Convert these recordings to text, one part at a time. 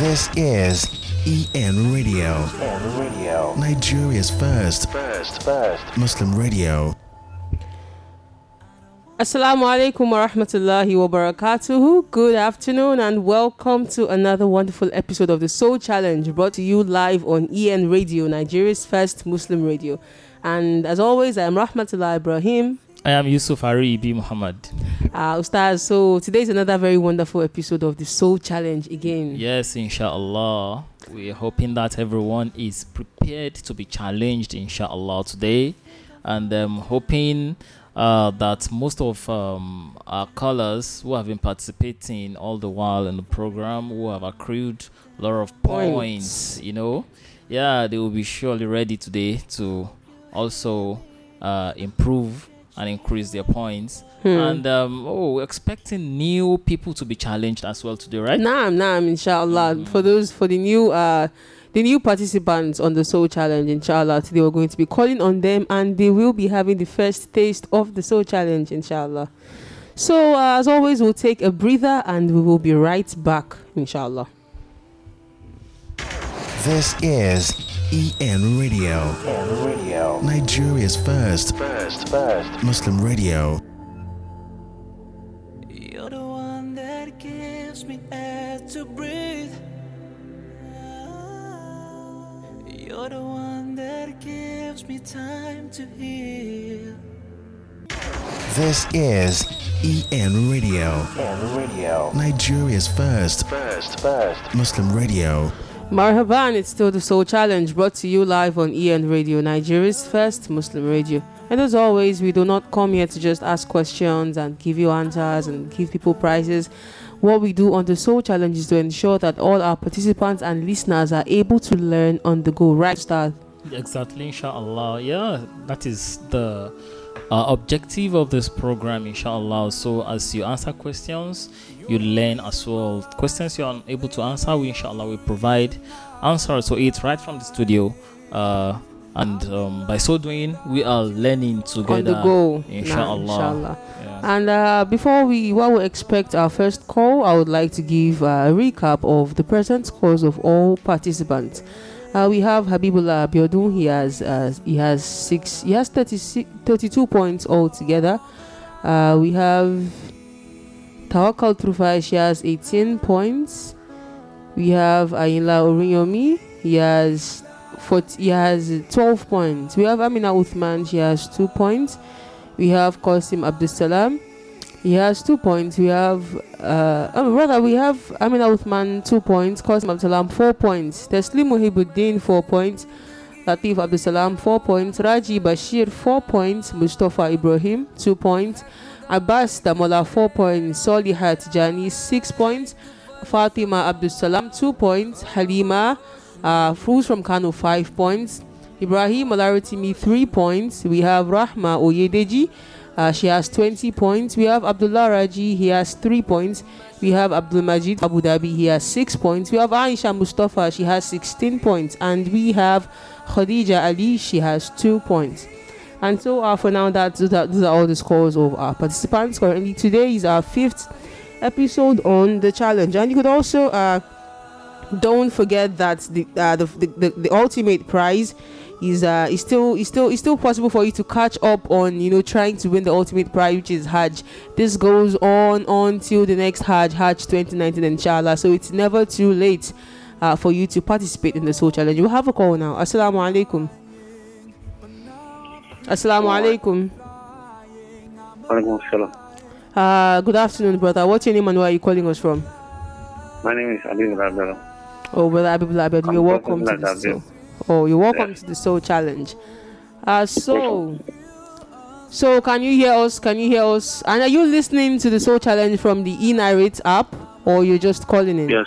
This is EN Radio, EN Radio. Nigeria's first First, first. Muslim radio. Assalamu alaikum wa rahmatullahi wa barakatuhu. Good afternoon and welcome to another wonderful episode of the Soul Challenge brought to you live on EN Radio, Nigeria's first Muslim radio. And as always, I am Rahmatullah Ibrahim. I am Yusuf Ari B. Muhammad. Uh, Ustaz, so today is another very wonderful episode of the Soul Challenge again. Yes, inshallah. We're hoping that everyone is prepared to be challenged, inshallah, today. And um, hoping uh, that most of um, our callers who have been participating all the while in the program, who have accrued a lot of Points. points, you know, yeah, they will be surely ready today to also uh, improve and increase their points. Hmm. And um, oh, we're expecting new people to be challenged as well today, right? Naam, naam, inshallah. Mm. For those, for the new, uh, the new participants on the Soul Challenge, inshallah, today we're going to be calling on them, and they will be having the first taste of the Soul Challenge, inshallah. So, uh, as always, we'll take a breather, and we will be right back, inshallah. This is EN Radio, EN Radio. Nigeria's first First, first. Muslim radio. You're the one that gives me air to breathe. You're the one that gives me time to heal. This is EN Radio, EN Radio. Nigeria's first First, first. Muslim radio. Marhaban, it's still the Soul Challenge brought to you live on EN Radio, Nigeria's first Muslim radio. And as always, we do not come here to just ask questions and give you answers and give people prizes. What we do on the Soul Challenge is to ensure that all our participants and listeners are able to learn on the go. Right, start. Exactly, inshallah. Yeah, that is the uh, objective of this program, inshallah. So, as you answer questions, you learn as well. Questions you're unable to answer, we inshallah we provide answers to it right from the studio. Uh, and um, by so doing, we are learning together. On the go. Nah, Inshallah. inshallah. Yeah. And uh, before we, while we expect our first call, I would like to give a recap of the present scores of all participants. Uh, we have Habibullah Abiodun. He has uh, he has six. He has 36, 32 points altogether. Uh, we have Tawakal Trufai. She has 18 points. We have Ayla Oriyomi. He has 40, he has 12 points. We have Amina Uthman. She has two points. We have Qasim Abdussalam. He has two points. We have, uh, oh, rather, we have Amina Uthman, two points. Qasim Abdussalam, four points. Teslim Muhibuddin, four points. Latif Abdussalam, four points. Raji Bashir, four points. Mustafa Ibrahim, two points. Abbas Damola, four points. Solihat Jani, six points. Fatima Abdussalam, two points. Halima, uh, from Kano, five points. Ibrahim Malaritimi, three points. We have Rahma Oyedeji, uh, she has 20 points. We have Abdullah Raji, he has three points. We have Abdul Majid Abu Dhabi, he has six points. We have Aisha Mustafa, she has 16 points. And we have Khadija Ali, she has two points. And so, uh, for now, that, are- those are all the scores of our participants. Currently, today is our fifth episode on the challenge. And you could also uh, don't forget that the, uh, the, the, the the ultimate prize is uh is still is still is still possible for you to catch up on you know trying to win the ultimate prize which is Hajj. This goes on on till the next Hajj Hajj 2019 inshallah. So it's never too late uh, for you to participate in the soul challenge. We have a call now. Assalamu alaikum. Assalamu alaikum. Uh, good afternoon, brother. What's your name and where are you calling us from? My name is Ali Rabela. Oh, brother Abibullah Abed, you're welcome to the Abel. Soul. Oh, you're welcome Yeah. to the soul challenge. Uh, so, so can you hear us? Can you hear us? And are you listening to the soul challenge from the eNarrate app, or you're just calling in? Yes,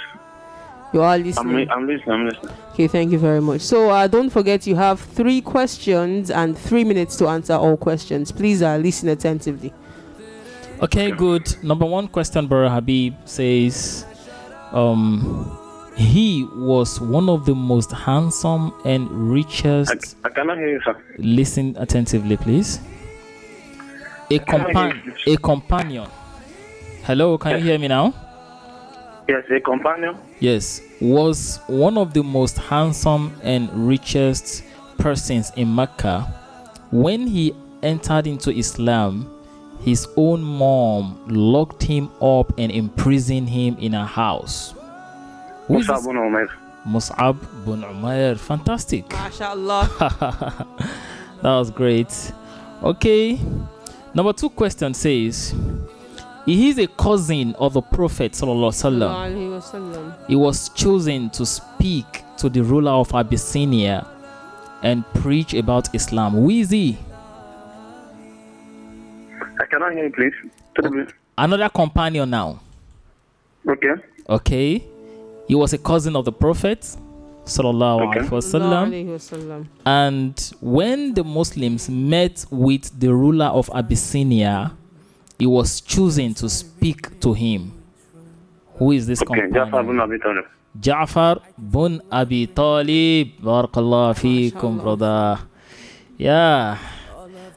You are I'm, listening. I'm listening. I'm listening. Okay, thank you very much. So, uh, don't forget you have three questions and three minutes to answer all questions. Please uh, listen attentively. Okay, good. Number one question, Brother Habib says, um, he was one of the most handsome and richest. Uh, I cannot hear you, sir. Listen attentively, please. A Can compan, hear you? a companion. Hello, can you hear me now? Yes, a companion. Yes, was one of the most handsome and richest persons in Mecca. When he entered into Islam, his own mom locked him up and imprisoned him in a house. Who is Musa this? bin Umair. Mus'ab bin Umair. Fantastic. MashaAllah. that was great. Okay. Number two question says he is a cousin of the Prophet sallallahu alaihi wasallam. He was chosen to speak to the ruler of Abyssinia and preach about Islam. Who is he? Uh, I cannot hear you, please. Please. Another companion now. Okay. Okay. He was a cousin of the Prophet sallallahu Okay. alaihi wasallam. And when the Muslims met with the ruler of Abyssinia, he was chosen to speak to him. Who is this Okay. Jafar bin companion? Abi Talib. Ja'far bin Abi Talib. Barakallah fikum, MashaAllah. brother. Yeah.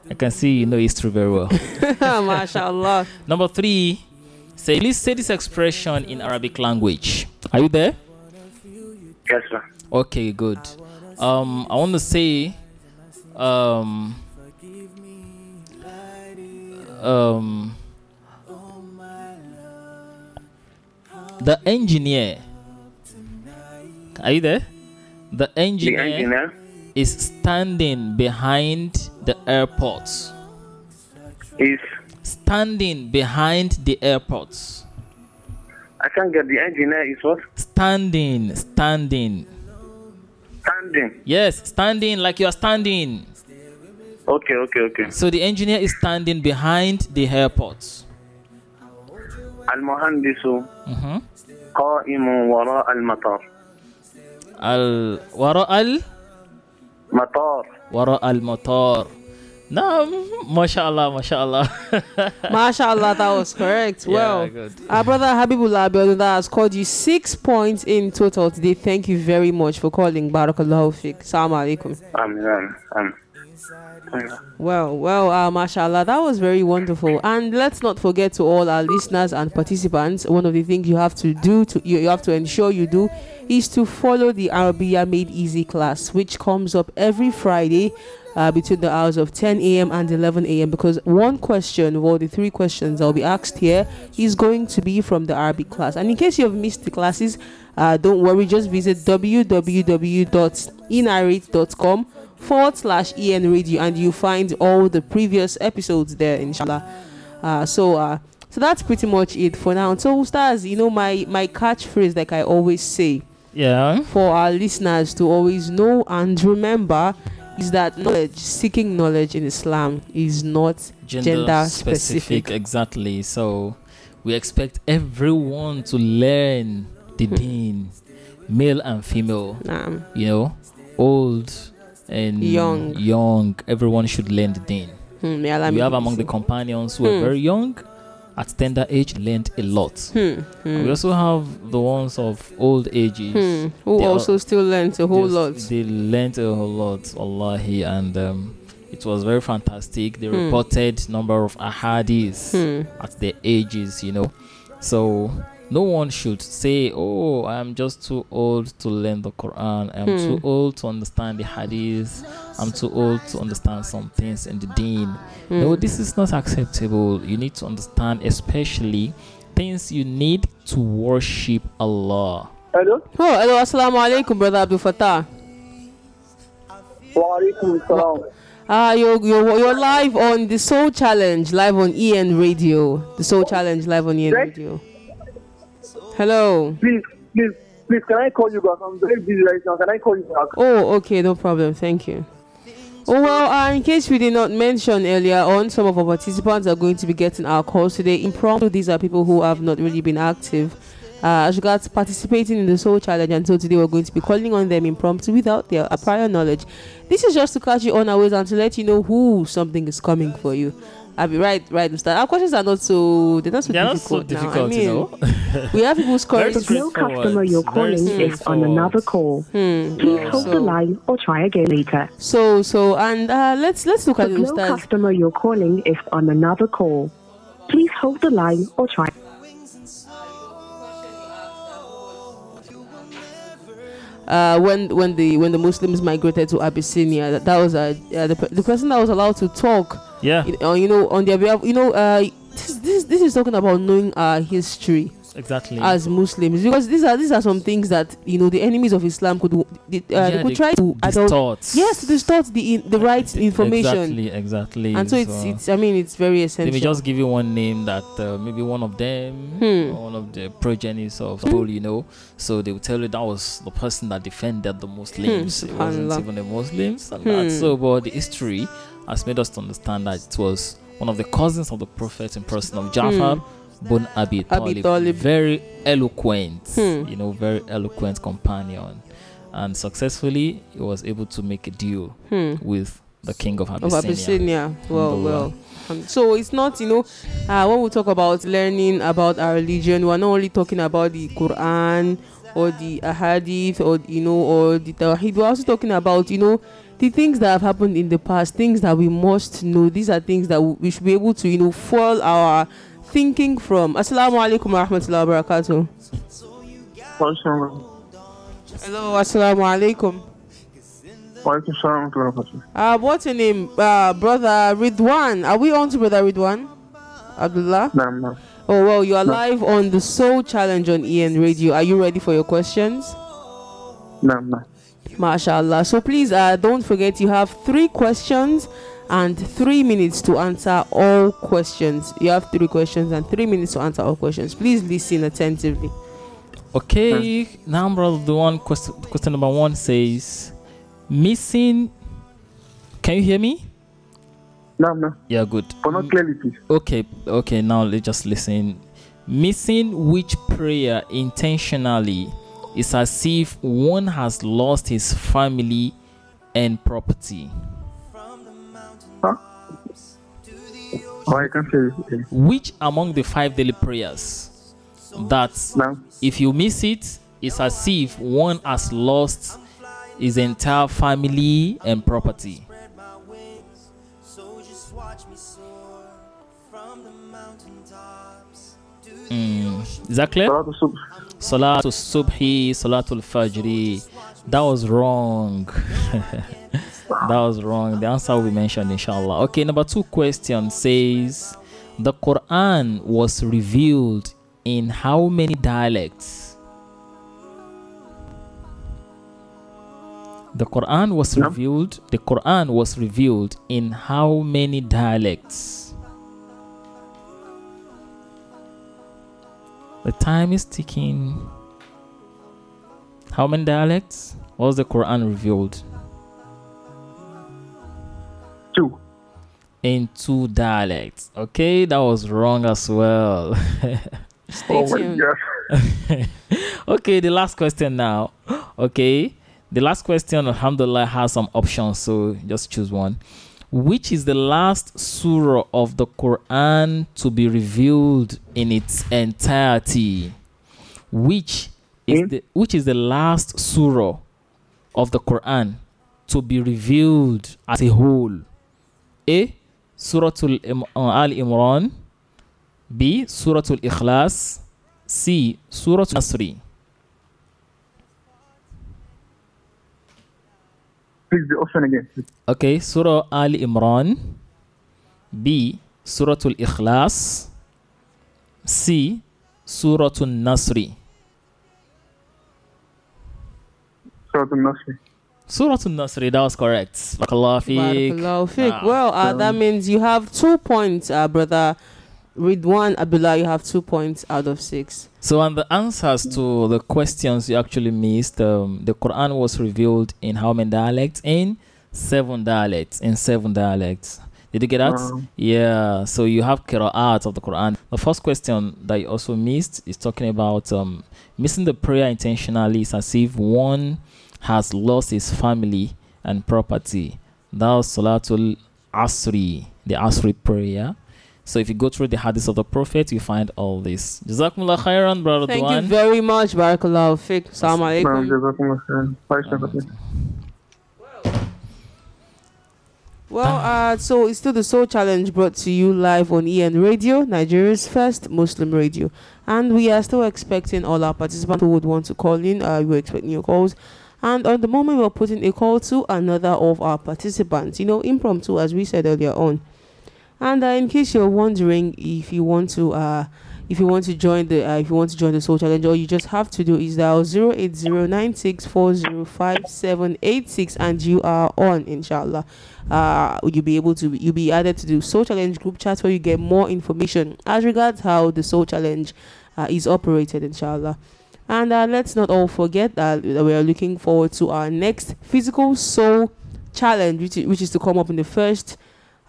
I can see you know history very well. MashaAllah. Number three, say, please say this expression in Arabic language. Are you there? Yes, sir. Okay, good. Um, I want to say, um, um, the engineer. Are you there? The The engineer, engineer is standing behind the airport. is Standing behind the airport. I can't get the engineer is what? Standing, standing. Standing. Yes, standing like you are standing. Okay, okay, okay. So the engineer is standing behind the airport. المهندس Mhm. قائم وراء المطار. Al wara al مطار. wara al motor. Naam, mashallah, mashallah. MashaAllah, that was correct. well, good. our brother Habibullah Abiodun has scored you six points in total today. Thank you very much for calling. Barakallahu fiik. Assalamu alaikum. Amen. Amen. Amen. Well, well, uh, mashallah, that was very wonderful. And let's not forget to all our listeners and participants, one of the things you have to do, to you, you have to ensure you do, is to follow the Arabia Made Easy class, which comes up every Friday uh, between the hours of 10 a.m. and 11 a.m. Because one question of all the three questions that will be asked here is going to be from the Arabic class. And in case you have missed the classes, uh, don't worry, just visit www.enarrate.com forward slash en radio and you find all the previous episodes there inshallah uh so uh so that's pretty much it for now so Ustaz you know my my catchphrase like i always say Yeah. for our listeners to always know and remember is that knowledge seeking knowledge in islam is not Gender specific. Exactly. So we expect everyone to learn the Hmm. deen, male and female. um, You know, old and Young. Young. Everyone should learn the deen. hmm, we have among the companions who are Hmm. very young, at tender age, learned a lot. hmm, hmm, We also have the ones of old ages. hmm, who They are- also still learns a whole They- lot They learned a whole lot, Allahi, and um, it was very fantastic. They Hmm. reported number of ahadis hmm, at their ages, you know. So no one should say, "Oh, I'm just too old to learn the Quran. I'm Hmm. too old to understand the hadith. I'm too old to understand some things in the Deen." hmm. No, this is not acceptable. You need to understand, especially things you need to worship Allah. Hello? oh hello assalamu alaikum brother abdul fatah Wa alaikum salam. Ah, you're, you're, you're live on the Soul Challenge, live on EN Radio. The Soul Challenge, live on EN Right. Radio. Hello. Please, please, please, can I call you back? I'm very busy right now. Can I call you back? Oh, okay, no problem. Thank you. Oh, well, uh, in case we did not mention earlier on, some of our participants are going to be getting our calls today. Impromptu, these are people who have not really been active uh, as regards participating in the Soul Challenge. And so today we're going to be calling on them impromptu without their prior knowledge. This is just to catch you on our ways and to let you know who something is coming for you. I'll be right, right, Mr. Our questions are not so, they're not so They're not so difficult. now. I mean, you know. we have people scoring. The no straightforward. customer you're calling is on another call. Hmm, Please well, hold the line or try again later. so, so, and uh, let's let's look The at the no customer you're calling is on another call. Please hold the line or try. uh, when when the when the Muslims migrated to Abyssinia. That, that was uh, uh, the the person that was allowed to talk. Yeah, You know, you know on their behalf. You know, uh, this this this is talking about knowing our history exactly. as Muslims because these are these are some things that you know the enemies of Islam could uh, they, could they try to adult, Distort. yes to distort the in, the right information. Exactly, exactly. And so it's it's I mean it's very essential. Let me just give you one name that uh, maybe one of them, Hmm. one of the progenies of Saul, you know. So they will tell you that was the person that defended the Muslims. it wasn't Hmm, even the Muslims. And Hmm. that. So, but the history has made us to understand that it was one of the cousins of the Prophet in person of Jafar. Bun Abi. Abi Talib, Talib. very eloquent, Hmm. you know, very eloquent companion, and successfully he was able to make a deal Hmm. with the king of Abyssinia. of Abyssinia. Well, well. Um, so it's not, you know, uh, when we talk about learning about our religion, we're not only talking about the Quran or the Ahadith or you know or the Tawheed. We're also talking about you know the things that have happened in the past, things that we must know. These are things that we should be able to you know foil our thinking from. Assalamu alaikum wa rahmatullahi wa barakatuh. Hello, assalamu alaikum. Uh, what's your name? Uh, brother Ridwan. Are we on to brother Ridwan? Abdullah? Naam, naam. Oh, well, you are No. live on the Soul Challenge on EN Radio. Are you ready for your questions? Naam, naam. MashaAllah. So please uh, don't forget you have three questions and three minutes to answer all questions. You have three questions and three minutes to answer all questions. Please listen attentively. Okay, now brother, the one question, question number one says, missing. Can you hear me? No, naam. Yeah, good. But not clearly, please. Okay, okay. Now let's just listen. Missing which prayer intentionally is as if one has lost his family and property. Oh, can't hear Which among the five daily prayers that Naam. if you miss it, it's as if one has lost his entire family and property. Mm, is that clear? Salatul Subhi, Salatul Fajri. That was wrong. that was wrong. The answer will be mentioned, inshallah. Okay, number two question says the Quran was revealed in how many dialects? The Quran was revealed. The Quran was revealed in how many dialects? The time is ticking. How many dialects was the Quran revealed? Two. In two dialects. Okay, that was wrong as well. Stay Oh tuned. Okay, the last question now. Okay, the last question, Alhamdulillah, has some options, so just choose one. Which is the last surah of the Quran to be revealed in its entirety? Which is Hmm? the which is the last surah of the Quran to be revealed as a whole? A. Suratul uh, Al Imran. B. Suratul Ikhlas. C. Suratul Nasri. Please, the option again. please. Okay, Surah Al Imran. B. Suratul Ikhlas. C. Suratul Nasri. Suratul Nasr. Suratul Nasri, that was correct. Barakallah feek. Barakallahu. Nah. Well, uh, that means you have two points, uh, brother. Ridwan Abdullah, you have two points out of six. So, on the answers to the questions you actually missed, um, the Quran was revealed in how many dialects? In seven dialects. In seven dialects. Did you get that? Wow. Yeah. So you have qira'at of the Quran. The first question that you also missed is talking about um, missing the prayer intentionally is as if one has lost his family and property. That was Salatul Asri, the Asri prayer. So if you go through the hadith of the Prophet, you find all this. Jazakumullah khairan, brother Thank you very much, Barakallahu fiik. Assalamu alaikum. Jazakumullah khairan. Five seconds. Well, uh, so it's still the Soul Challenge brought to you live on EN Radio, Nigeria's first Muslim radio. And we are still expecting all our participants who would want to call in. Uh, we're expecting your calls. And on the moment, we're putting a call to another of our participants, you know, impromptu, as we said earlier on. And uh, in case you're wondering if you want to, uh, if you want to join the, uh, if you want to join the soul challenge, all you just have to do is dial zero eight zero nine six four zero five seven eight six, and you are on, inshallah. Uh, you'll be able to, you'll be added to the soul challenge group chat where you get more information as regards how the soul challenge uh, is operated, inshallah. And uh, let's not all forget that we are looking forward to our next physical soul challenge, which which is to come up in the first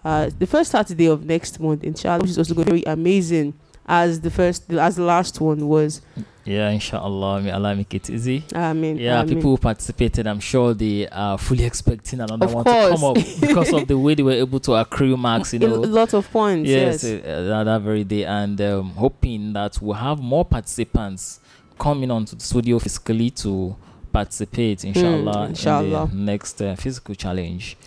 uh, the first Saturday of next month, inshallah, which is also going to be amazing as the first as the last one was. Yeah, inshallah. May Allah make it easy. I mean, Yeah, people who participated, I'm sure they are fully expecting another Of one to come up because of the way they were able to accrue marks, you know, a lot of points. yes, Yes, uh, that, very day, and um, hoping that we'll have more participants coming onto the studio physically to participate, inshallah, in inshallah. the next uh, physical challenge.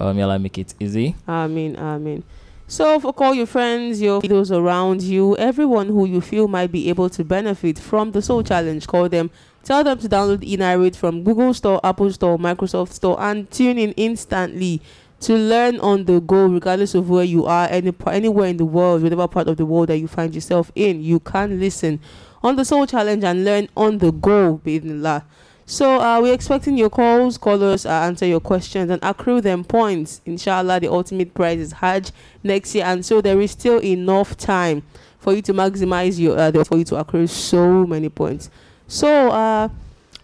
Uh, may Allah make it easy. Amen. Amen. So, for call your friends, your those around you, everyone who you feel might be able to benefit from the Soul Challenge, call them. Tell them to download eNarrate from Google Store, Apple Store, Microsoft Store, and tune in instantly to learn on the go, regardless of where you are, any anywhere in the world, whatever part of the world that you find yourself in. You can listen on the Soul Challenge and learn on the go, bismillah. So uh, we're expecting your calls, callers, uh, answer your questions and accrue them points. Inshallah, the ultimate prize is Hajj next year, and so there is still enough time for you to maximize your uh, for you to accrue so many points. So, uh,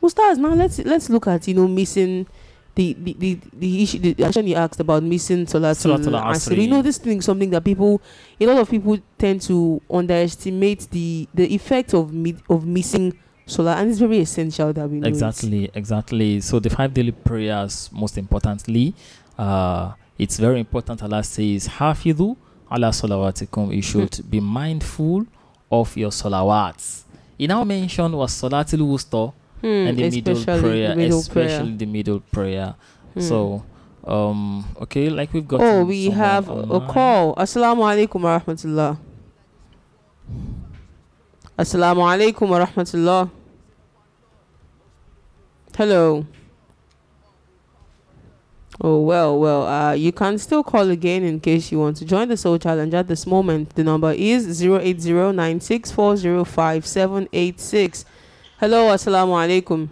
Ustaz, now let's let's look at you know missing. The, the, the, the issue the question you asked about missing Salatul Salatul Asr. You know this thing is something that people a lot of people tend to underestimate the the effect of mi- of missing Salah and it's very essential that we know it. Exactly, exactly. So the five daily prayers, most importantly, uh, it's very important. Allah says, "Hafidhu ala salawatikum." You should be mindful of your salawats. He now mentioned was salatul wusta Hmm, and the middle prayer, the middle especially prayer. the middle prayer. Hmm. So, um, okay, like we've got. oh, we have a call. Assalamu alaikum wa rahmatullah. Assalamu alaikum wa rahmatullah. Hello. Oh well, well, uh, you can still call again in case you want to join the Soul Challenge at this moment. The number is 08096405786. Hello, assalamu alaikum.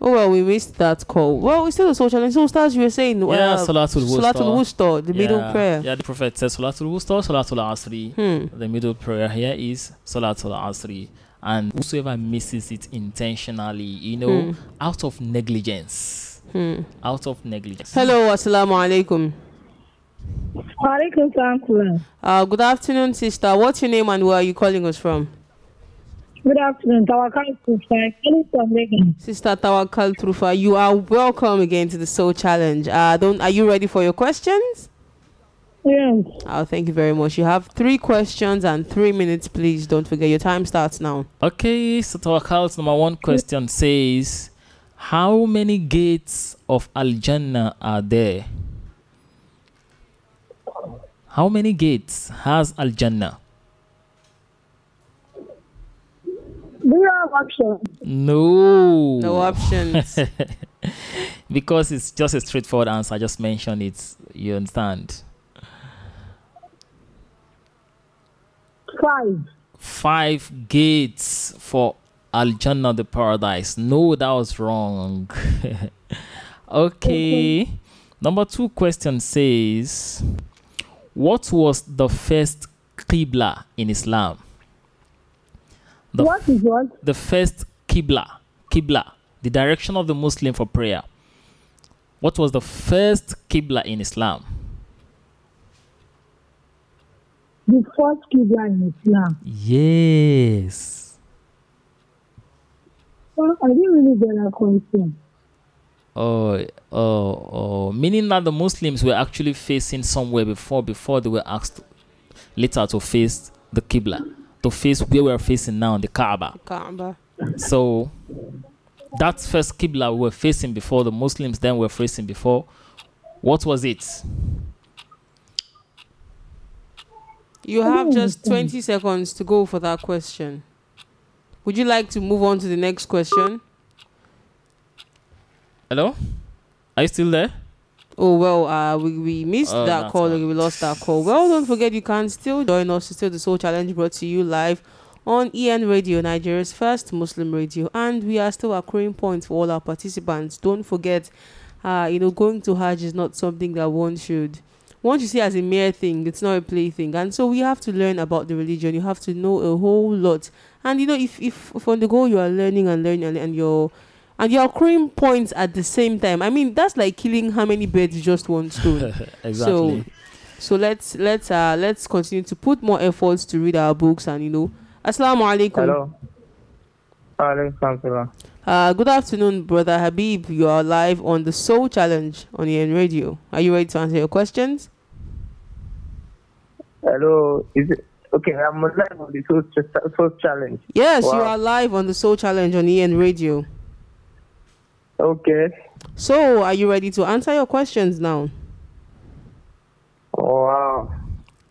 Oh well, we missed that call. Well, it's still a Soul Challenge. So, Ustaz, you were saying, Yeah, uh, salatul wusta. Salatul Wusta, the middle prayer. Yeah, the Prophet says salatul wusta, salatul asri. Hmm. The middle prayer here is Salatul Asri. And whosoever misses it intentionally, you know, Hmm. out of negligence. Hmm. Out of negligence. Hello, assalamu alaikum. Walaikum salam. Uh, good afternoon, sister. What's your name and where are you calling us from? Good afternoon. Tawakal Kufai. Calling from Lagos. Sister Tawakal Trufa, you are welcome again to the Soul Challenge. Uh, don't are you ready for your questions? Yes. Oh, thank you very much. You have three questions and three minutes, please. Don't forget your time starts now. Okay, so Tawakal, number one question says, How many gates of Al Jannah are there? How many gates has Al Jannah? Do you have options? No. No options. because it's just a straightforward answer. I just mentioned it. You understand? Five. Five gates for Al Jannah, the paradise. No, that was wrong. okay. Number two question says, What was the first Qibla in Islam? The what is what? the first Qibla, Qibla, the direction of the Muslim for prayer. What was the first Qibla in Islam? The first Qibla in Islam. Yes. Well, I didn't really get that question. Oh, oh, oh. Meaning that the Muslims were actually facing somewhere before, before they were asked later to face the Qibla, to face where we're facing now, the Kaaba. Kaaba. So that first Qibla we were facing before, the Muslims then were facing before. What was it? You have oh. just 20 seconds to go for that question. Would you like to move on to the next question? Hello? Are you still there? Oh well, uh, we, we missed Oh, that call. fine. We lost that call. Well, don't forget you can still join us. It's still the Soul Challenge brought to you live on EN Radio, Nigeria's first Muslim radio, and we are still accruing points for all our participants. Don't forget, uh, you know, going to Hajj is not something that one should one should see as a mere thing. It's not a play thing, and so we have to learn about the religion. You have to know a whole lot, and you know, if if, if on the go you are learning and learning and, and you're and you're accruing points at the same time. I mean, that's like killing how many birds with just one stone. exactly. So let's let's uh let's continue to put more efforts to read our books and you know. Assalamu alaikum. Hello. Alaikum salam. Uh good afternoon, brother Habib. You are live on the Soul Challenge on EN Radio. Are you ready to answer your questions? Hello. Is it okay? I'm live on the first, first challenge. Yes, you are live on the Soul Challenge on EN Radio. Okay. So are you ready to answer your questions now? Wow.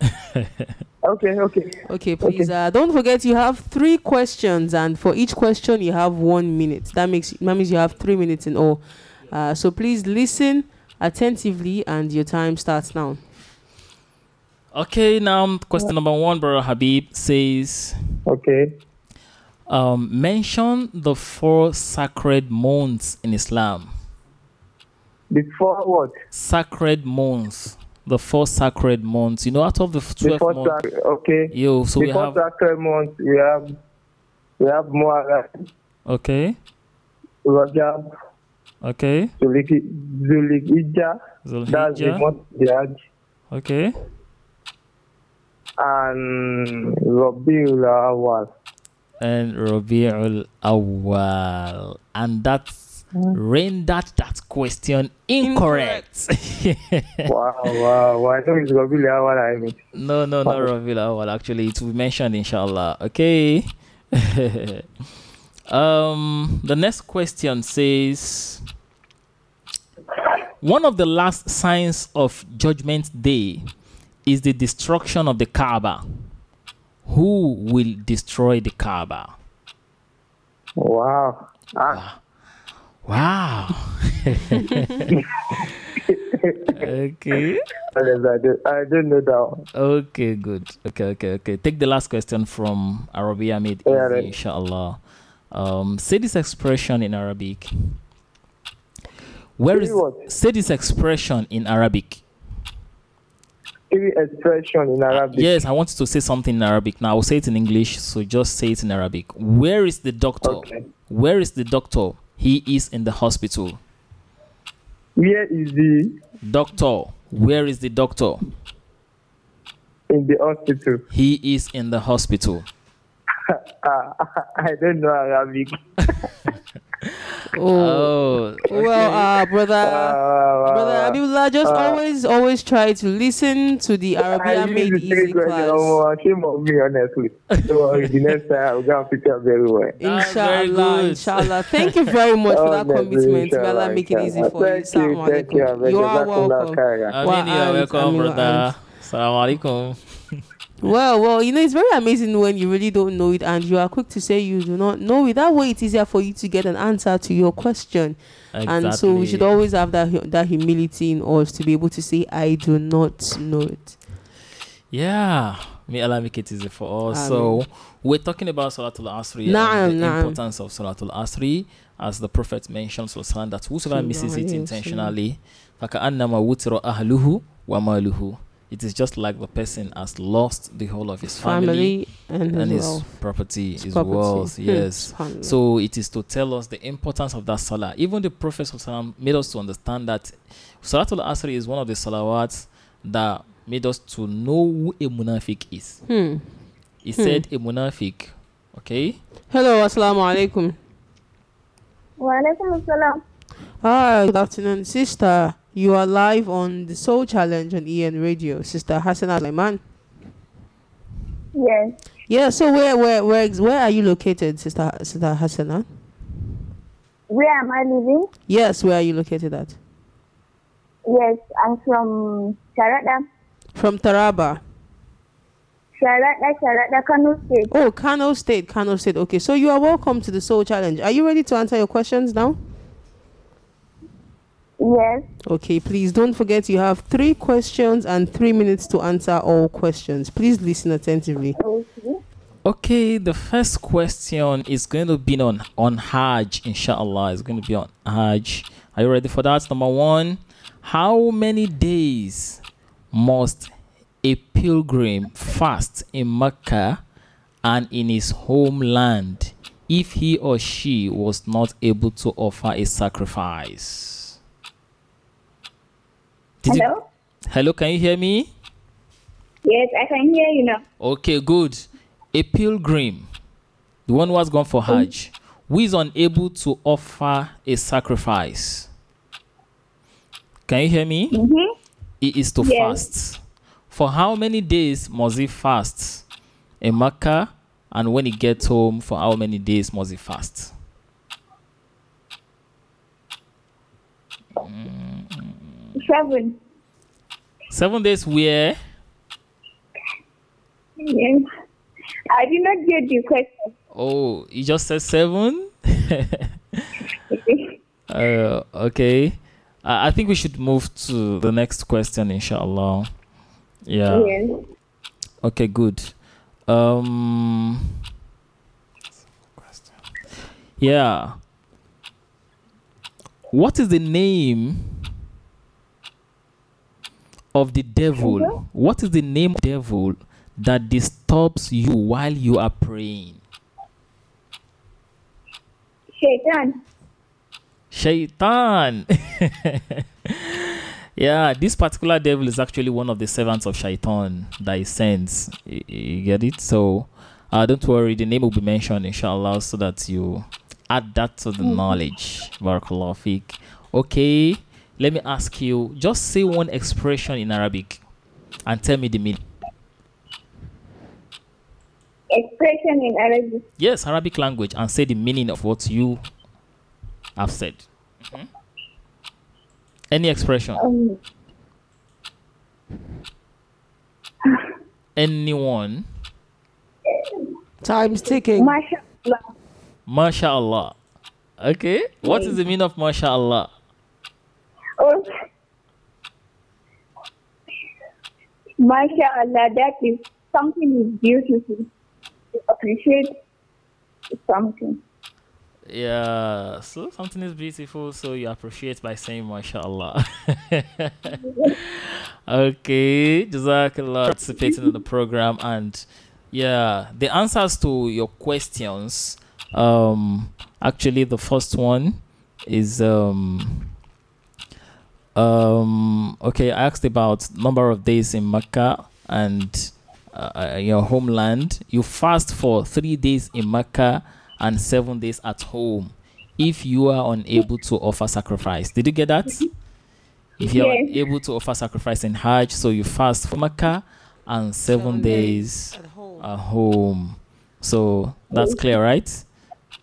okay. Okay. Okay, please uh don't forget you have three questions and for each question you have one minute. That makes that means you have three minutes in all. Uh so please listen attentively and your time starts now. Okay, now question number one, brother Habib says, Okay. Um, mention the four sacred months in Islam. Before what? Sacred months, the four sacred months. You know, out of the twelve Before months, sac- okay. yo, so we Before have sacred month, we have we have Muharram, okay, Rajab, okay, Zulhijjah. That's the Zulhijjah, month the Hajj, okay, and Rabiul Awal. And Rabiul Awal, and that's rendered that question incorrect. Wow, wow, wow. I know it's Rabiul Awal. I mean, No, no, not Rabiul Awal. Actually, it will be mentioned, inshallah. Okay. um, the next question says, one of the last signs of Judgment Day is the destruction of the Kaaba. Who will destroy the Kaaba? wow. Ah, Wow. okay. I don't, I know that one. Okay, good. Okay, okay, okay. Take the last question from Arabia made Yeah, right. inshallah. Um, say this expression in Arabic. Where is say this expression in Arabic? Expression in Arabic. Yes, I want you to say something in Arabic. Now I'll say it in English, so just say it in Arabic. Where is the doctor? Okay. Where is the doctor? He is in the hospital. Where is the Doctor, where is the doctor? in the hospital? He is in the hospital. Ah, I don't know Arabic. Oh, Oh, well, uh, brother, Ah, brother Abdullah, just uh, always, always try to listen to the I Arabia need Made to Easy take question. class. Oh, shame on me, honestly. So uh, the next time I'll go and prepare very well. Inshallah, inshallah. Thank you very much for that commitment. May inshallah, Allah make it easy inshallah. for you. Thank you, thank you. You are Jazakumullah welcome. khairan. Wa you're welcome, brother. Assalamu alaikum. Well, well, you know, it's very amazing when you really don't know it and you are quick to say you do not know it. That way, it's easier for you to get an answer to your question. And so, we should Exactly. always have that hu- that humility in us to be able to say, "I do not know it." Yeah, may Allah make it easy for us. So we're talking about Salatul Asri Na'am, and the na'am. importance of Salatul Asri, as the Prophet mentioned, Sallallahu that whosoever Sallallahu misses it alayhi wa intentionally, فَكَأَنَّمَا وُتِرَ أَهْلُهُ وَمَالُهُ it is just like the person has lost the whole of his family, Family and, and as his property, His his property. wealth. Yes. So it is to tell us the importance of that salah. Even the Prophet ﷺ made us to understand that Salatul Asr is one of the salawats that made us to know who a munafiq is. Hmm. He Hmm. said a munafiq. Okay? Hello, assalamu alaikum. Walaikum assalam. Hi, good afternoon, sister. You are live on the Soul Challenge on EN Radio, Sister Hassan Sulaiman. Yes. Yeah. So where, where, where, where are you located, Sister Sister Hassana? Where am I living? Yes, where are you located at? Yes, I'm from Sharada. From Taraba. Sharada, Sharada, Kano State. Oh, Kano State, Kano State. Okay, so you are welcome to the Soul Challenge. Are you ready to answer your questions now? Yes. Okay, please don't forget you have three questions and three minutes to answer all questions. Please listen attentively. Okay. Okay, the first question is going to be on on Hajj, inshallah. It's going to be on Hajj. Are you ready for that? Number one, how many days must a pilgrim fast in Mecca and in his homeland if he or she was not able to offer a sacrifice? Did you- Hello? hello, can you hear me? Yes, I can hear you now. Okay, good. A pilgrim, the one who has gone for Hajj, who is unable to offer a sacrifice. Can you hear me? Mm-hmm. He is to Yes. fast. For how many days must he fast in Makkah? And when he gets home, for how many days must he fast? Seven. Seven days where? Yes. I did not get the question. Oh, you just said seven? Uh, okay. I I think we should move to the next question, inshallah. Yeah. Yes. Okay, good. Um. Yeah. What is the name of the devil? What is the name of the devil that disturbs you while you are praying? Shaitan. Shaitan. yeah, this particular devil is actually one of the servants of Shaitan that he sends. You, you get it? So uh, don't worry, the name will be mentioned, inshallah, so that you add that to the knowledge. Barakallah fiik. Okay, let me ask you just say one expression in Arabic and tell me the meaning. Expression in Arabic. Yes, Arabic language and say the meaning of what you have said. Mhm. Any expression. Um, anyone. Time's ticking. mashallah. MashaAllah. Okay. What is the meaning of MashaAllah? Oh. Mashallah, that is something is beautiful. To appreciate something. Yeah. So something is beautiful, so you appreciate by saying MashaAllah. okay. Jazakallah participating in the program and yeah, the answers to your questions. Um actually the first one is um um okay i asked about number of days in mecca and uh, uh, your homeland you fast for three days in mecca and seven days at home if you are unable to offer sacrifice did you get that if you are Yes. unable to offer sacrifice in hajj so you fast for mecca and seven days At home. at home so that's clear right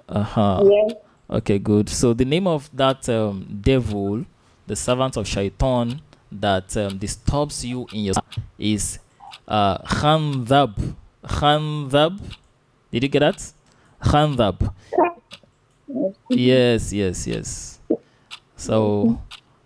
uh-huh Yes. Okay, good. So the name of that um, devil, the servant of Shaitan, that um, disturbs you in your is uh. Khandab. Did you get that? Khandab. Yes, yes, yes. So,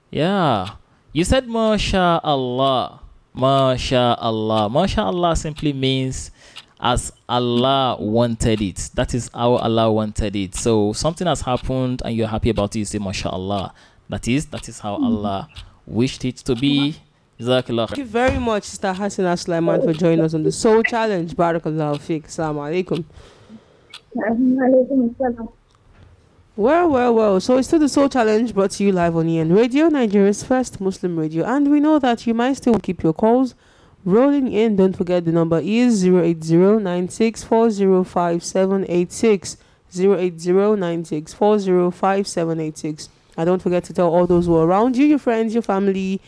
yeah. You said Masha Allah. Masha Allah. Masha Allah simply means as Allah wanted it. That is how Allah wanted it. So something has happened and you're happy about it, you say MashaAllah. That is that is how hmm. Allah wished it to be. Thank you very much, Sister Hassan Sulaiman, for joining us on the Soul Challenge. Barakallahu fiik. Assalamu alaikum. Alaikum. Well, well, well. So it's still the Soul Challenge brought to you live on EN Radio, Nigeria's first Muslim radio. And we know that you might still keep your calls rolling in. Don't forget the number is 08096405786. 08096405786. And don't forget to tell all those who are around you, your friends, your family,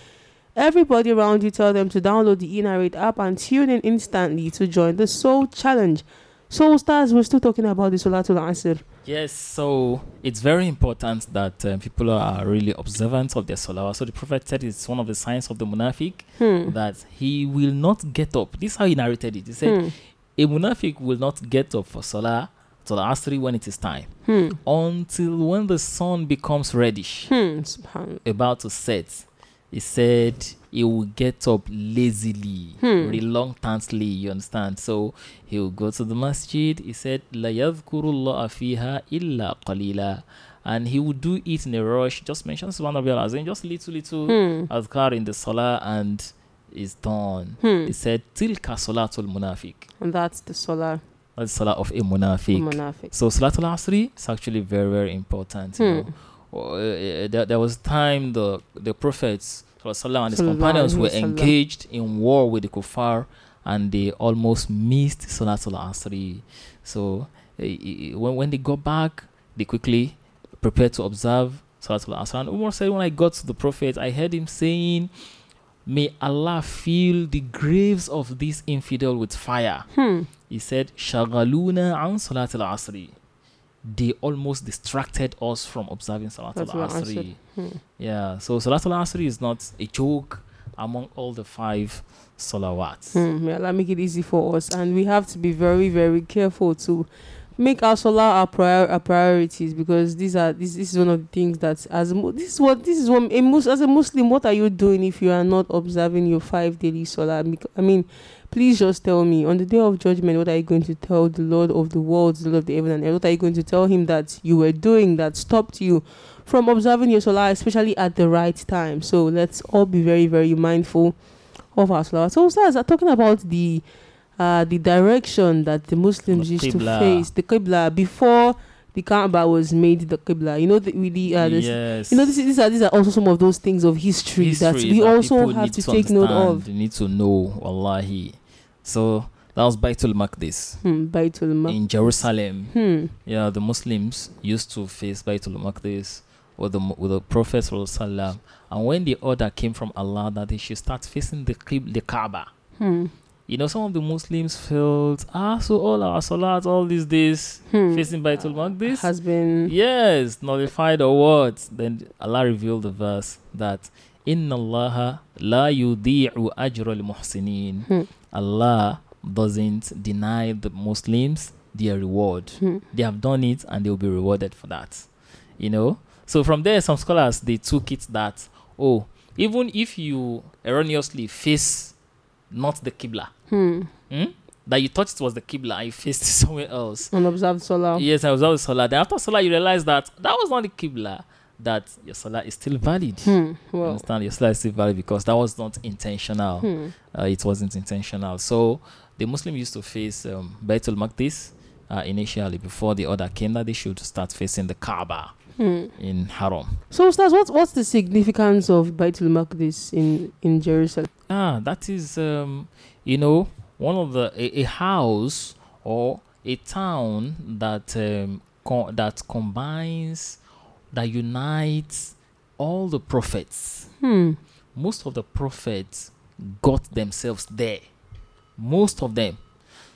everybody around you, tell them to download the eNarrate app and tune in instantly to join the Soul Challenge. Soul Stars, we're still talking about the Salatul Asr. Yes, so it's very important that um, people are really observant of their salah. So the Prophet said it's one of the signs of the munafiq Hmm. that he will not get up. This is how he narrated it. He said, Hmm. A munafiq will not get up for salah Salat al-Asri when it is time. Hmm. Until when the sun becomes reddish, Hmm. About to set, he said he will get up lazily, Hmm. reluctantly, you understand? So he will go to the masjid. He said, La yadhkurullah fiha illa qalila. And he would do it in a rush. Just mention Subhanallah Azim, just little, little Hmm. azkar in the salah and it's done. Hmm. He said, Tilka salatul munafiq. And that's the solar That's salah of a munafiq. monafik. So Salatul Asri is actually very, very important. You Hmm. know. Uh, there, there was time the the prophets Sallallahu and his Sallallahu companions were engaged in war with the kuffar and they almost missed Salatul Asri. So uh, when, when they got back, they quickly prepared to observe Salatul Asr. And Umar said, when I got to the prophet, I heard him saying, May Allah fill the graves of this infidel with fire. Hmm. He said, Shagaluna an Salatul Asri. They almost distracted us from observing Salatul Salatul Asr. Asri. Hmm. Yeah, so Salatul Asri is not a joke among all the five salawats. Hmm. May Allah make it easy for us. And we have to be very, very careful to make our solar our, prior, our priorities because these are this, this is one of the things that as this is what this is what a Mus, as a Muslim what are you doing if you are not observing your five daily solar I mean please just tell me. On the day of judgment what are you going to tell the Lord of the worlds the Lord of the heaven and earth? What are you going to tell him that you were doing that stopped you from observing your solar especially at the right time? So let's all be very very mindful of our solar. So stars are talking about the uh, the direction that the Muslims The used to face the Qibla before the Kaaba was made the Qibla. You know, the, really, uh, this, yes. you know, this, is- these are these are also some of those things of history, that we that also have need to take note of. They need to know, wallahi. So that was Baitul Maqdis Hmm, Baitul Ma- in Jerusalem. Hmm. Yeah, the Muslims used to face Baitul Maqdis with the with the Prophet Sallallahu and when the order came from Allah that they should start facing the Qib- the Kaaba, Hmm. You know, some of the Muslims felt ah, so all our salat all these days Hmm. facing Baitul Maqdis has been yes nullified or what? Then Allah revealed the verse that Inna Allah la yudi'u ajra al-muhsinin. Hmm. Allah doesn't deny the Muslims their reward. Hmm. They have done it and they will be rewarded for that. You know? So from there, some scholars they took it that, oh, even if you erroneously face not the Qibla, hmm, hmm, that you thought it was the Qibla you faced it somewhere else. unobserved Salah. Yes, I was always Salah. Then after Salah, you realize that that was not the Qibla, that your Salah is still valid. Hmm. You understand? Your Salah is still valid because that was not intentional Hmm. uh, it wasn't intentional. So the Muslim used to face um, Baitul Maqdis uh, initially before the order came that they should start facing the Kaaba Hmm. in Haram. So, Stars, what's what's the significance of Baitul Maqdis in in Jerusalem? Ah, that is, um, you know, one of the a, a house or a town that um, co- that combines that unites all the prophets. Hmm. most of the prophets got themselves there. Most of them.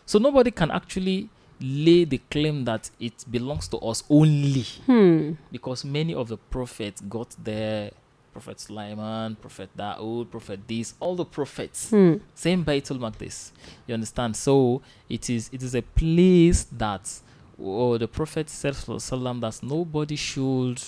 So nobody can actually lay the claim that it belongs to us only Hmm. because many of the prophets got there. Prophet Sulaiman, Prophet Dawood, Prophet this, all the prophets. Hmm. Same Baitul Maqdis. You understand? So it is it is a place that oh, the Prophet said that nobody should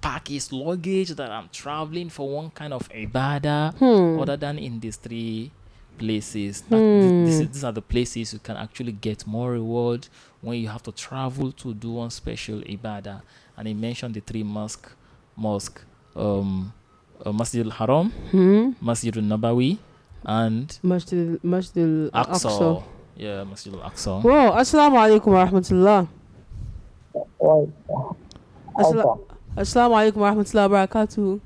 pack his luggage that I'm traveling for one kind of ibadah Hmm. other than in these three places. That thi- this Hmm. these are the places you can actually get more reward when you have to travel to do one special ibadah. And he mentioned the three mosque, mosque, um, uh, Masjid al-Haram, Hmm. Masjid al-Nabawi, and Masjid Masjid Aqsa. Aqsa. Yeah, Masjid al-Aqsa. Whoa, assalamu alaikum wa rahmatullah. Why? Assala- Assalamu alaikum wa rahmatullah wa barakatuh.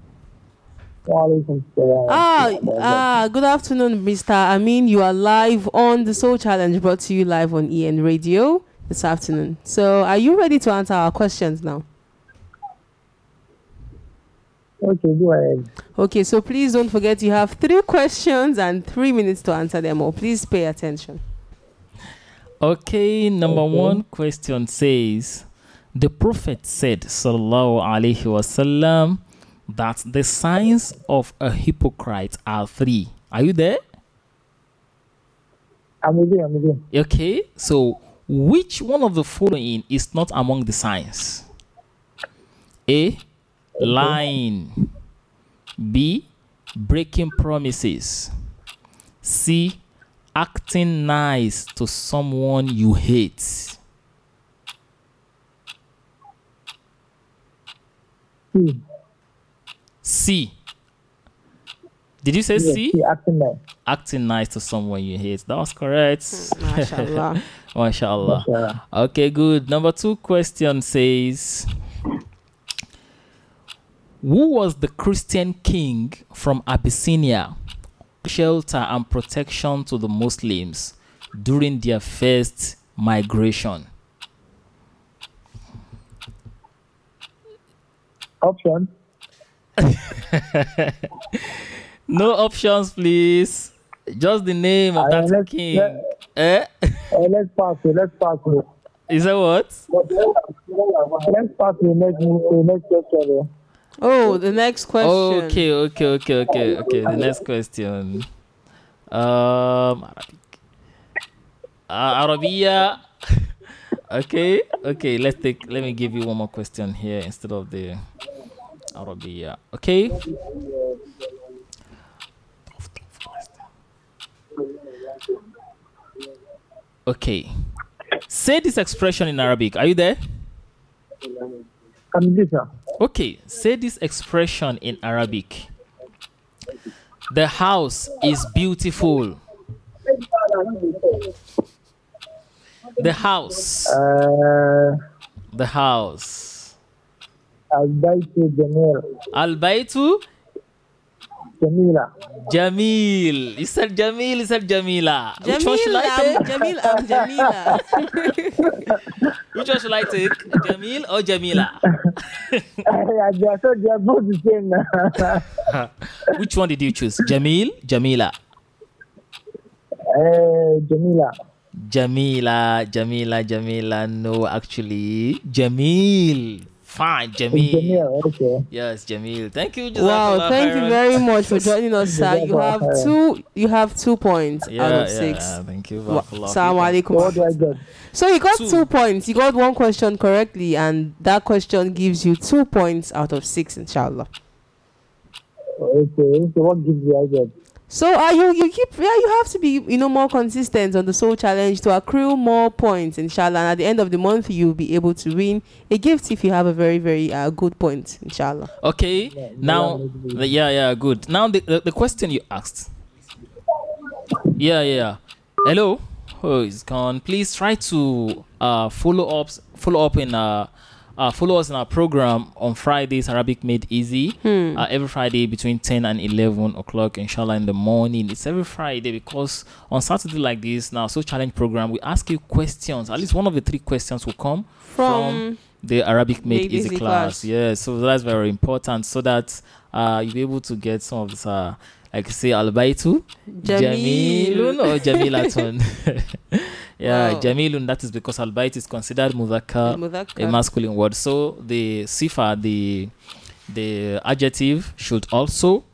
Walaikum salam. Ah, ah, good afternoon, Mr. Amin. You are live on the Soul Challenge brought to you live on EN Radio this afternoon. So, are you ready to answer our questions now? Okay, go ahead. Okay, so please don't forget you have three questions and three minutes to answer them all. Please pay attention. Okay, number Okay. one question says the Prophet said, Sallallahu Alaihi Wasallam, that the signs of a hypocrite are three. Are you there? I'm with you, I'm with you. Okay, so Which one of the following is not among the signs? A. Lying. B. Breaking promises. C. Acting nice to someone you hate. C. C. Did you say Yes, C? C. Acting nice. Acting nice to someone you hate. That was correct. Hmm, mashallah. Mashallah. Mashallah. Okay, good. Number two question says Who was the Christian king from Abyssinia? Shelter and protection to the Muslims during their first migration. Option. No options, please. Just the name of Uh, that let's- king. let- Eh? Uh, let's pass it. Let's pass it. Is that what? Let's pass the next, the next question. Eh. Oh, the next question. Okay, okay, okay, okay, okay. The next question. Um, Arabic. Uh, Arabia. okay, okay. Let's take. Let me give you one more question here instead of the Arabia. Okay. Okay. Say this expression in Arabic. Are you there? I'm this one. Okay, say this expression in Arabic. The house is beautiful. The house. Uh, The house. Al-Baytu Jamil. Al Baitu Jamila. Jamil. You said Jamil, you said Jamila. Which one should Jamil, I take? Jamil, um, Jamila. Which one should I take? Jamil or Jamila? I thought they are both the same. Which one did you choose? Jamil, Jamila. uh, Jamila. Jamila, Jamila, Jamila. No, actually, Jamil. Fine, Jamil. Jamil, okay. Yes, Jamil. Thank you. Wow, Jazakallah thank you very much for joining us, sir. You have two. You have two points Yeah, out of yeah, six. yeah, thank you. Wa- alaikum. What do I get? So you got Two. two points. You got one question correctly, and that question gives you two points out of six, inshallah. Okay, so what gives you I get? So are you you keep yeah you have to be you know more consistent on the soul challenge to accrue more points inshallah and at the end of the month you'll be able to win a gift if you have a very very uh, good point inshallah. Okay, now, yeah, yeah, yeah, good. Now, the, the, the question you asked. Yeah, yeah. Hello? Oh, it's gone. Please try to uh, follow up, follow up in uh, uh, follow us in our program on Fridays, Arabic Made Easy. Uh, every Friday between 10 and 11 o'clock, inshallah, in the morning. It's every Friday because on Saturday like this, now, so challenge program, we ask you questions. At least one of the three questions will come From the Arabic Made, Easy, Easy class. class. Yeah, so that's very important so that uh, you'll be able to get some of this, uh, like say, Albaitu, Jamil. Jamilun or Jamilatun. yeah, Wow. Jamilun, that is because Albait is considered Mudhakkar, a masculine word. So the Sifa, the the adjective should also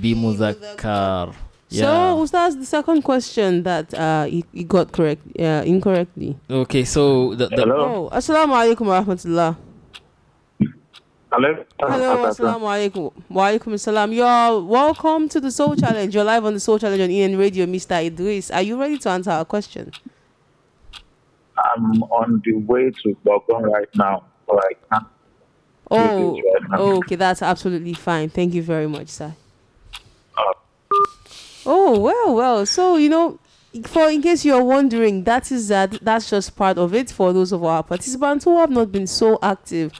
be Mudhakkar. Yeah. So Ustaz, the second question that uh you, you got correct uh, incorrectly. okay, so the, the Hello? Oh, assalamu alaikum wa rahmatullah. Hello? Hello, assalamu alaikum. Wa alaikum assalam. You're welcome to the Soul Challenge. You're live on the Soul Challenge on EN Radio, Mr. Idris. Are you ready to answer our question? I'm on the way to Bogor right now, so I can't. Oh, yes. okay, that's absolutely fine. Thank you very much, sir. Uh, Oh well, well. So you know, for in case you're wondering, that is that that's just part of it for those of our participants who have not been so active.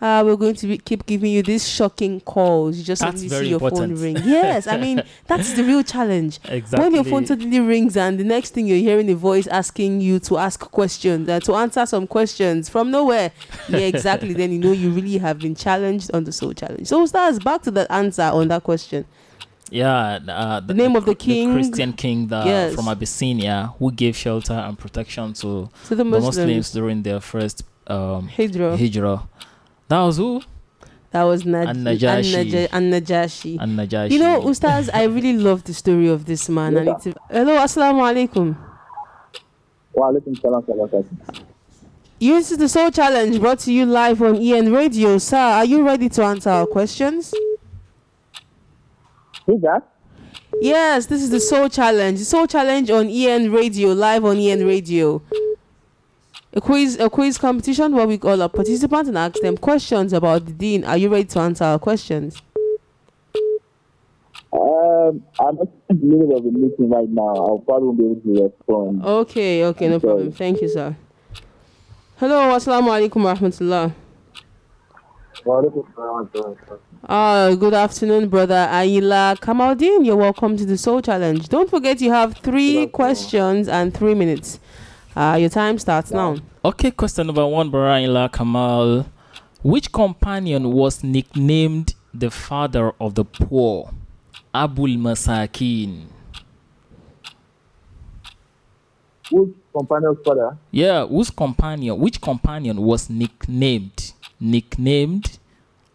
Uh, we're going to be, keep giving you these shocking calls. You just That's suddenly see your important. phone ring. Yes, I mean that's the real challenge. exactly. When your phone suddenly rings and the next thing you're hearing a voice asking you to ask questions, uh, to answer some questions from nowhere. Yeah, exactly. then you know you really have been challenged on the soul challenge. So stars back to that answer on that question. Yeah, uh, the, name of the king- the Christian king that Yes. from Abyssinia, who gave shelter and protection to To the the Muslims, Muslims during their first um, hijrah. That was who? That was Naj- An-Najashi. An-Naja- An-Najashi. You know, Ustaz, I really love the story of this man. And it's hello, assalamu alaikum. Wa alaikum salam wa. You this is the Soul Challenge brought to you live on EN Radio. Sir, are you ready to answer our questions? Who's that? Yes, this is the Soul Challenge. The Soul Challenge on EN Radio, live on EN Radio. A quiz, a quiz competition where we call our participants and ask them questions about the dean. Are you ready to answer our questions? Um, I'm in the middle of a meeting right now. I'll probably be able to respond. Okay, okay, no Okay. problem. Thank you, sir. Hello, assalamu alaikum wa rahmatullah. Wa alaikum salam. Uh, good afternoon, brother Ayila Kamaldeen. You're welcome to the Soul Challenge. Don't forget you have three questions and three minutes. Uh, your time starts now. Okay, question number one, Baraila Kamal. Which companion was nicknamed the father of the poor? Abul Masakin. Which companion's father? Yeah, whose companion? Which companion was nicknamed nicknamed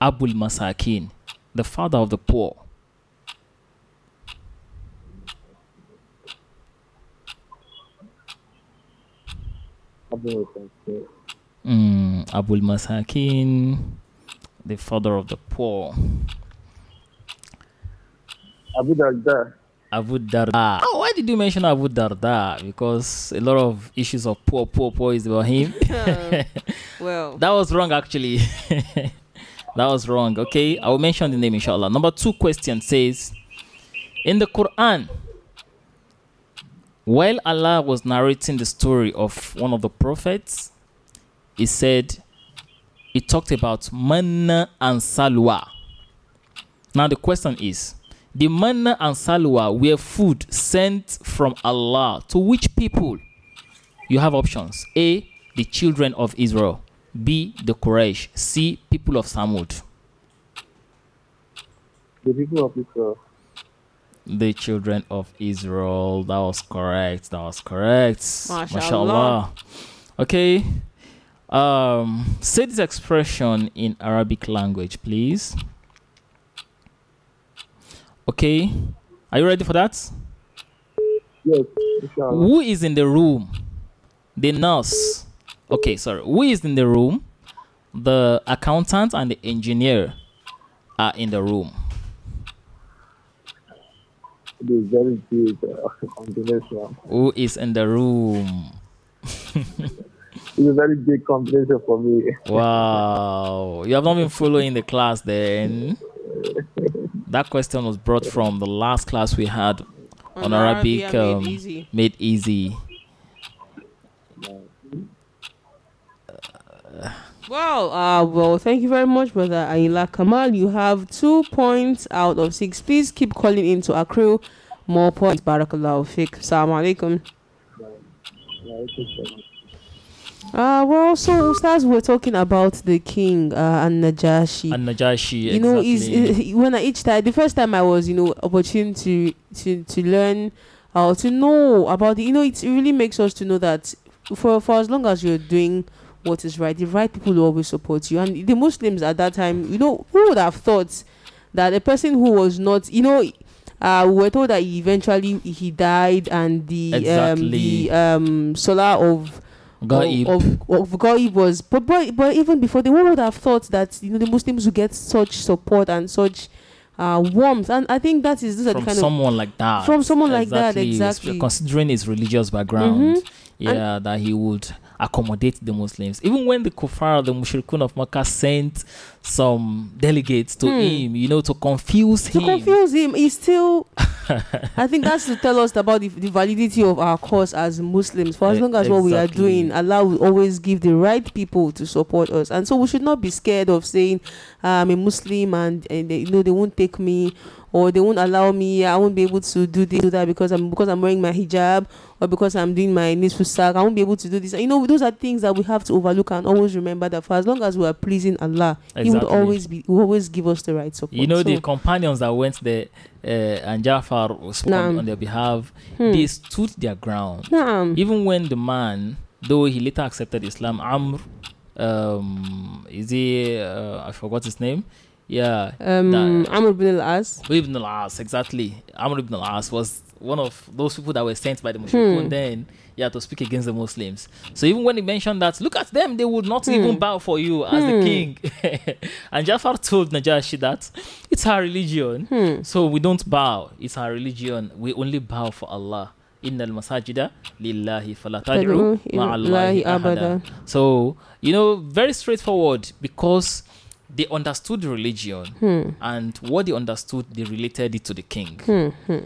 Abul Masakin, the father of the poor? Abu Bakr. Mm, Abul Masakin, the father of the poor. Abu Darda. Abu Darda. Oh, why did you mention Abu Darda? Because a lot of issues of poor, poor, poor is about him. well, That was wrong, actually. that was wrong. Okay, I will mention the name, inshallah. Number two question says In the Quran, while Allah was narrating the story of one of the prophets, He said, He talked about manna and salwa. Now, the question is the manna and salwa were food sent from Allah to which people? You have options A. The children of Israel. B. The Quraysh. C. People of Samud. The people of Israel. The children of Israel. That was correct. That was correct. Mashallah. Okay. Um, say this expression in Arabic language, please. Okay. Are you ready for that? Yes, inshallah. Who is in the room? The nurse. Okay, sorry. Who is in the room? The accountant and the engineer are in the room. It is very big uh, combination. Who is in the room? It's a very big combination for me. Wow. You have not been following the class then. That question was brought from the last class we had on, Arabic, Arabia made um, easy. made easy. Well, uh, well, thank you very much, brother Ayila Kamal. You have two points out of six. Please keep calling in to accrue more points. Barakallahu fiik. Assalamu alaikum. Uh, well, so Ustaz, we're talking about the king uh, and Najashi. And Najashi, you know, is exactly. when I each time the first time I was, you know, opportunity to to to learn or to know about it, you know, it really makes us to know that for for as long as you're doing what is right, the right people will always support you. And the Muslims at that time, you know, who would have thought that a person who was not, you know, uh, we were told that he eventually he died, and the um the um solar of Ghaib. of, of, of Ghaib was but, but but even before they would have thought that you know the Muslims would get such support and such uh warmth and I think that is the from kind someone like that. From someone like that, Exactly. exactly. Considering his religious background, Mhm. yeah, that he would accommodate the Muslims. Even when the kuffar, the mushrikun of Makkah, sent some delegates to Hmm. him, you know, to confuse to him. confuse him he's still I think that's to tell us about the, the validity of our cause as Muslims. For as E- long as what we are doing, Allah will always give the right people to support us, and so we should not be scared of saying I'm a Muslim and, and they, you know they won't take me or they won't allow me. I won't be able to do this, do that because I'm because I'm wearing my hijab or because I'm doing my nisfu sak. I won't be able to do this. You know, those are things that we have to overlook and always remember that for as long as we are pleasing Allah, He would always be, will always give us the right support. You know, the companions that went there uh, and Jafar spoke Naam. on their behalf, Hmm. they stood their ground. Naam. Even when the man, though he later accepted Islam, Amr, um, is he, uh, I forgot his name. Yeah. um, that- Amr bin al-As. Ibn al-As, exactly. Amr ibn al-As was one of those people that were sent by the Mushrikun Hmm. then, yeah, to speak against the Muslims. So even when he mentioned that, look at them, they would not even Hmm. bow for you as the Hmm. king. and Jafar told Najashi that it's our religion, Hmm. so we don't bow. It's our religion. We only bow for Allah. Inna al-masajida lillahi fala tad'u Tad'u ma'allahi abada. So, you know, very straightforward because they understood religion Hmm. and what they understood, they related it to the king, Hmm. Hmm.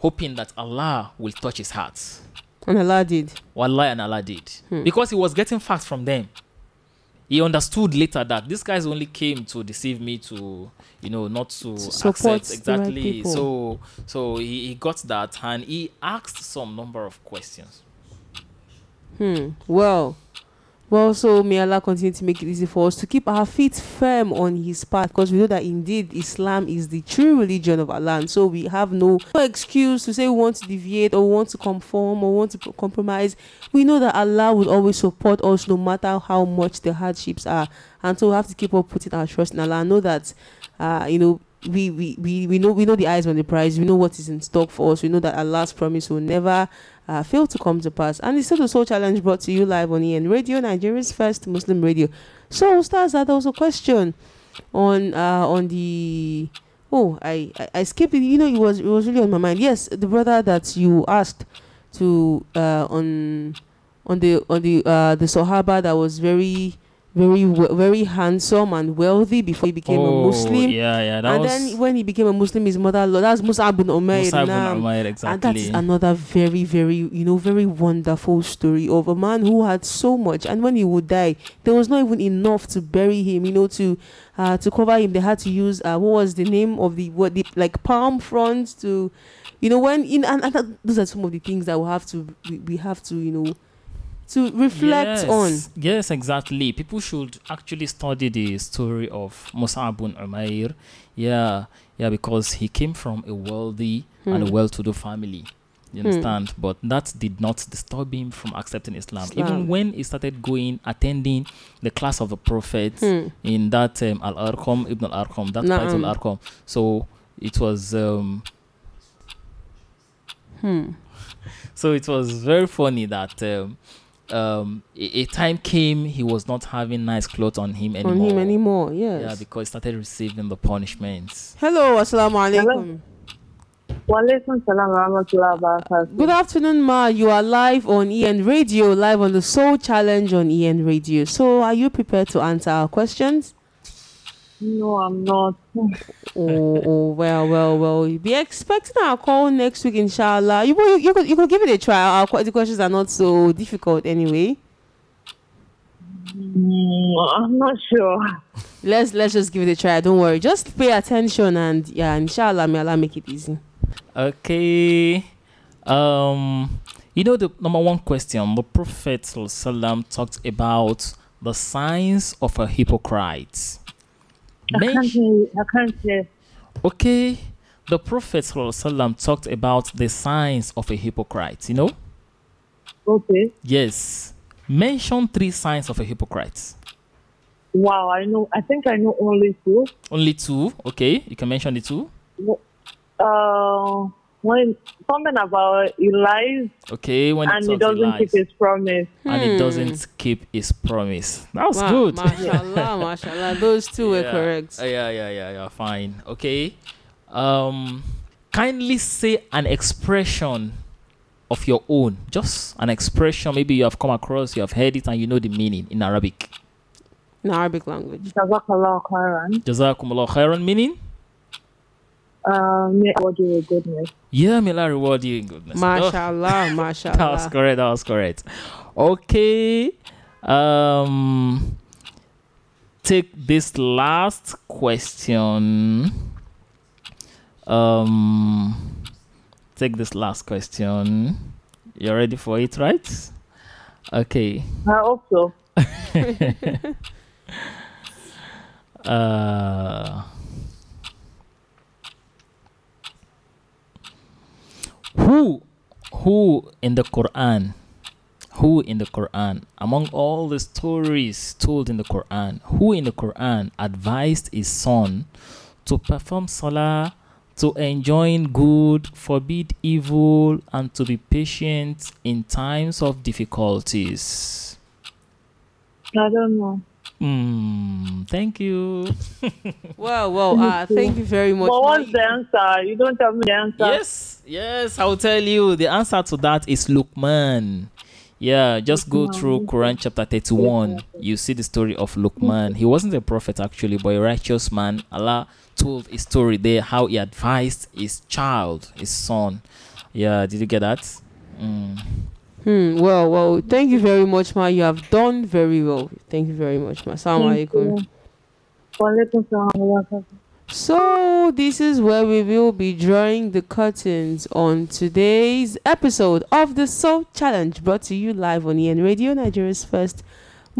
Hoping that Allah will touch his heart. And Allah did. Wallah and Allah did. Hmm. Because he was getting facts from them. He understood later that these guys only came to deceive me to, you know, not to support accept the right exactly. so so he, he got that and he asked some number of questions. Hmm. Well, well, so may Allah continue to make it easy for us to keep our feet firm on His path, because we know that indeed Islam is the true religion of Allah, and so we have no, no excuse to say we want to deviate or want to conform or want to compromise. We know that Allah will always support us, no matter how much the hardships are, and so we have to keep on putting our trust in Allah. Know that, uh, you know. We, we, we, we know we know the eyes on the prize we know what is in stock for us we know that Allah's promise will never uh, fail to come to pass. And it's still the Soul Challenge brought to you live on EN Radio, Nigeria's first Muslim radio. So, stars, that was a question on uh on the oh I, I I skipped it. You know, it was it was really on my mind. Yes, the brother that you asked to uh on on the on the uh the Sahaba that was very very very handsome and wealthy before he became a Muslim. Oh, Yeah, yeah. That and was then when he became a Muslim, his mother, that's Mus'ab ibn Umair. Musa now. Umair, And that is another very, very, you know, very wonderful story of a man who had so much, and when he would die, there was not even enough to bury him. You know, to uh, to cover him, they had to use uh, what was the name of the what the like palm fronts to, you know, when in and, and that, those are some of the things that we have to we, we have to you know to reflect on. yes, Yes, exactly. People should actually study the story of Mus'ab ibn Umair. Yeah, yeah, because he came from a wealthy and a Hmm. well-to-do family. You Hmm. understand? But that did not disturb him from accepting Islam. Islam. Even when he started going, attending the class of the Prophet Hmm. in that um, Al Arqam, Ibn Al Arqam, that part Na'am. Al Arqam. So it was. Um, Hmm. so it was very funny that um, um, a, a time came he was not having nice clothes on him anymore. On him anymore, yes. Yeah, because he started receiving the punishments. Hello, assalamu alaikum. Walaikum salam wa rahmatullahi. Good afternoon, Ma. You are live on EN Radio, live on the Soul Challenge on EN Radio. So, are you prepared to answer our questions? No, I'm not. oh, oh, well, well, well. You'll be expecting our call next week, inshallah. You, you, you, could, you could give it a try. Our que- the questions are not so difficult anyway. Mm, I'm not sure. Let's let's just give it a try. Don't worry. Just pay attention and yeah, inshallah, may Allah make it easy. Okay. Um, you know the number one question. The Prophet Sallam talked about the signs of a hypocrite. I can't hear. you. I can't hear. okay, the Prophet Sallam talked about the signs of a hypocrite. You know. Okay. Yes. Mention three signs of a hypocrite. Wow, I know. I think I know only two. Only two. Okay, you can mention the two. Uh, when something about he lies Okay, when and he doesn't keep his promise. and it Hmm. doesn't keep his promise. That was Ma- good. Mashallah, mashallah. Those two were correct. Uh, yeah, yeah, yeah, yeah. Fine. Okay. Um, kindly say an expression of your own. Just an expression. Maybe you have come across, you have heard it, and you know the meaning in Arabic. In Arabic language. Jazakallah khairan. Jazakumullah khairan meaning. Uh, may Allah do your goodness. Yeah, may Allah reward you in goodness. Oh, Mashallah, that was correct. That was correct. Okay. Um, take this last question. Um, take this last question. You're ready for it, right? Okay. I hope so. Uh, who who in the Quran who in the Quran among all the stories told in the Quran who in the Quran advised his son to perform salah to enjoin good, forbid evil, and to be patient in times of difficulties? I don't know. Hmm, thank you. Well, well, uh, thank you very much. But Ma. what's the answer? You don't tell me the answer. Yes, yes, I'll tell you. The answer to that is Luqman. Yeah, just go through Quran chapter 31. You see the story of Luqman. He wasn't a prophet actually, but a righteous man. Allah told his story there how he advised his child, his son. Yeah, did you get that? Mm. Hmm, well, well, thank you very much, Ma. You have done very well. Thank you very much, Ma. Assalamu alaikum. you. Walaikum salam rahmatullah. So, this is where we will be drawing the curtains on today's episode of the Soul Challenge brought to you live on EN Radio, Nigeria's first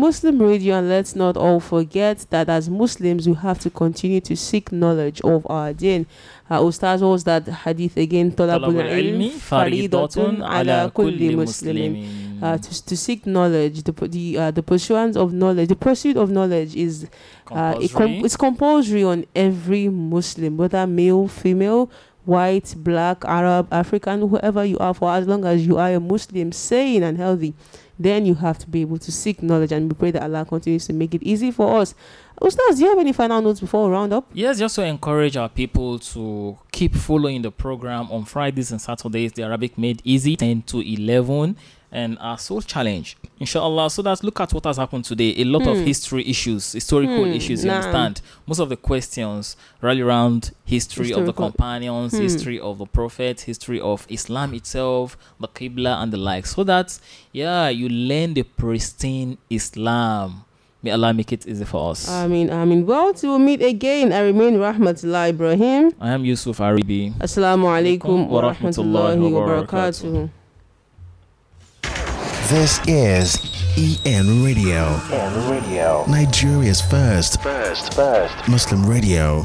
Muslim radio. And let's not all forget that as Muslims, we have to continue to seek knowledge of our deen. Uh, Ustaz, was that hadith again? Talabul ilmi faridatun ala kulli muslimin muslimin. uh, to, to seek knowledge, the the uh, the pursuance of knowledge, the pursuit of knowledge is uh, it com- it's compulsory on every Muslim, whether male, female, white, black, Arab, African, whoever you are, for as long as you are a Muslim, sane and healthy, then you have to be able to seek knowledge. And we pray that Allah continues to make it easy for us. Ustaz, do you have any final notes before we round up? Yes, just to encourage our people to keep following the program on Fridays and Saturdays, the Arabic Made Easy, 10 to 11, and our Soul Challenge. Inshallah. So that's look at what has happened today. A lot of Hmm. history issues, historical Hmm, issues, you nah. understand? Most of the questions rally around history of the companions, Hmm. history of the Prophet, history of Islam itself, the Qibla, and the like. So that, yeah, you learn the pristine Islam. May Allah make it easy for us. I mean, I mean, well, till we meet again. I remain Rahmatullah Ibrahim. I am Yusuf Aribi. Assalamu alaikum wa rahmatullahi wa barakatuh. This is EN Radio, EN radio. Nigeria's first First. First. Muslim radio.